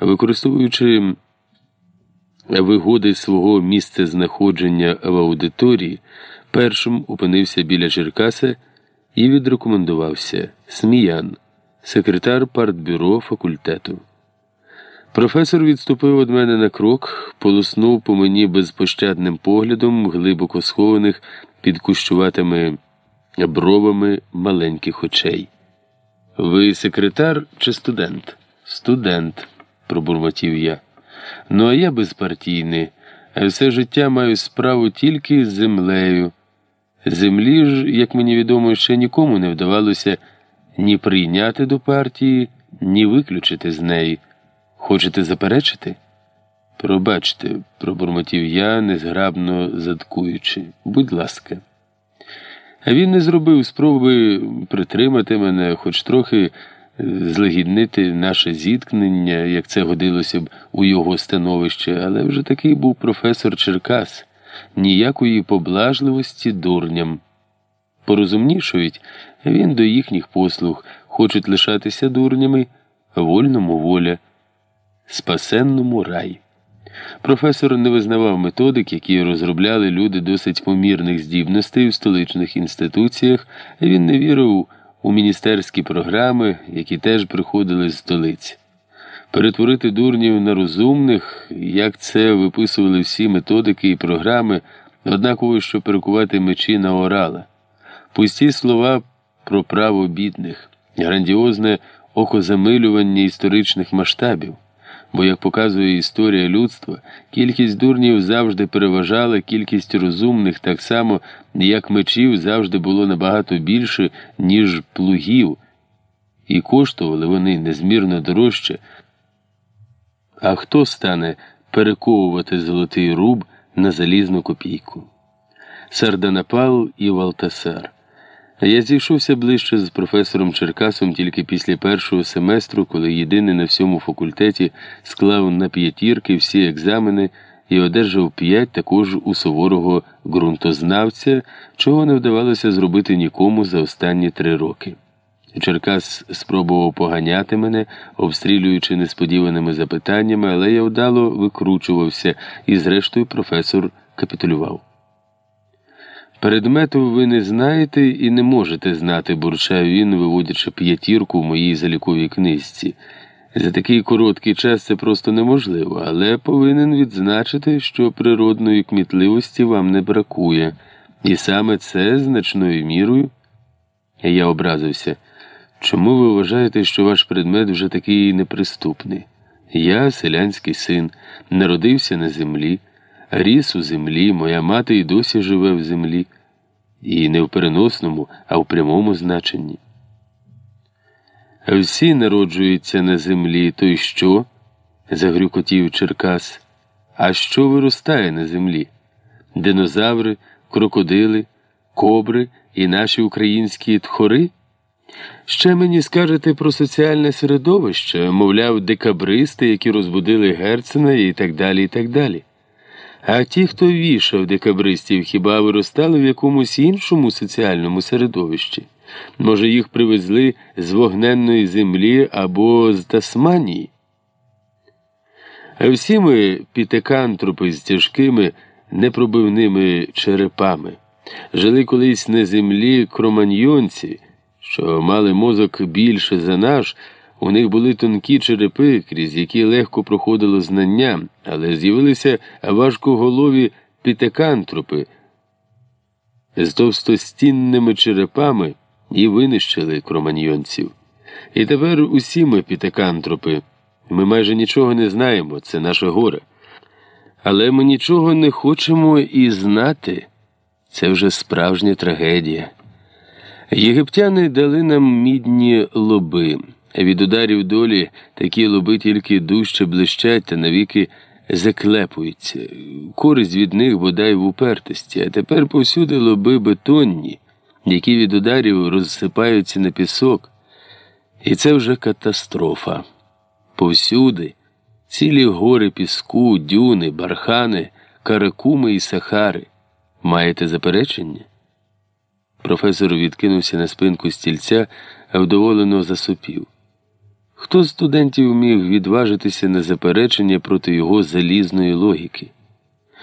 використовуючи вигоди свого місцезнаходження в аудиторії, першим опинився біля Черкаса і відрекомендувався Сміян, секретар партбюро факультету. Професор відступив від мене на крок, полоснув по мені безпощадним поглядом, глибоко схованих під кущуватими бровами маленьких очей. Ви секретар чи студент? Студент, пробурмотів я. Ну, а я безпартійний, а все життя маю справу тільки з землею. Землі ж, як мені відомо, ще нікому не вдавалося ні прийняти до партії, ні виключити з неї. Хочете заперечити? Пробачте, пробурмотів я, незграбно задкуючи. Будь ласка. А він не зробив спроби притримати мене, хоч трохи злегіднити наше зіткнення, як це годилося б у його становище, але вже такий був професор Черкас, ніякої поблажливості дурням. Порозумнішують, він до їхніх послуг хочуть лишатися дурнями, вольному воля, спасенному рай. Професор не визнавав методик, які розробляли люди досить помірних здібностей у столичних інституціях, він не вірив у міністерські програми, які теж приходили з столиць. Перетворити дурнів на розумних, як це виписували всі методики і програми, однаково, що перекувати мечі на орала, пусті слова про право бідних, грандіозне окозамилювання історичних масштабів. Бо, як показує історія людства, кількість дурнів завжди переважала кількість розумних, так само, як мечів завжди було набагато більше, ніж плугів, і коштували вони незмірно дорожче. А хто стане перековувати золотий руб на залізну копійку? Сарданапал і Валтасар. Я зійшовся ближче з професором Черкасом тільки після першого семестру, коли єдиний на всьому факультеті склав на п'ятірки всі екзамени і одержав п'ять також у суворого ґрунтознавця, чого не вдавалося зробити нікому за останні три роки. Черкас спробував поганяти мене, обстрілюючи несподіваними запитаннями, але я вдало викручувався, і, зрештою, професор капітулював. Предмету ви не знаєте і не можете знати, бурчав він, виводячи п'ятірку в моїй заліковій книжці. За такий короткий час це просто неможливо, але повинен відзначити, що природної кмітливості вам не бракує, і саме це значною мірою. Я образився. Чому ви вважаєте, що ваш предмет вже такий неприступний? Я, селянський син, народився на землі, ріс у землі, моя мати і досі живе в землі, і не в переносному, а в прямому значенні. Всі народжуються на землі, то й що? загрюкотів Черкас. А що виростає на землі? Динозаври, крокодили, кобри і наші українські тхори? Ще мені скажете про соціальне середовище, мовляв, декабристи, які розбудили Герцена і так далі, і так далі. А ті, хто вішав декабристів, хіба виростали в якомусь іншому соціальному середовищі? Може, їх привезли з вогненної землі або з Тасманії? А всі ми пітекантропи з тяжкими непробивними черепами, жили колись на землі кроманьйонці, що мали мозок більше за наш. У них були тонкі черепи, крізь які легко проходило знання, але з'явилися важкоголові пітекантропи з товстостінними черепами і винищили кроманьйонців. І тепер усі ми пітекантропи. Ми майже нічого не знаємо, це наше горе. Але ми нічого не хочемо і знати. Це вже справжня трагедія. Єгиптяни дали нам мідні лоби. Від ударів долі такі лоби тільки дужче блищать та навіки заклепуються. Користь від них бодай в упертості, а тепер повсюди лоби бетонні, які від ударів розсипаються на пісок. І це вже катастрофа. Повсюди цілі гори піску, дюни, бархани, каракуми і сахари. Маєте заперечення? Професор відкинувся на спинку стільця, вдоволено засопів. Хто з студентів міг відважитися на заперечення проти його залізної логіки?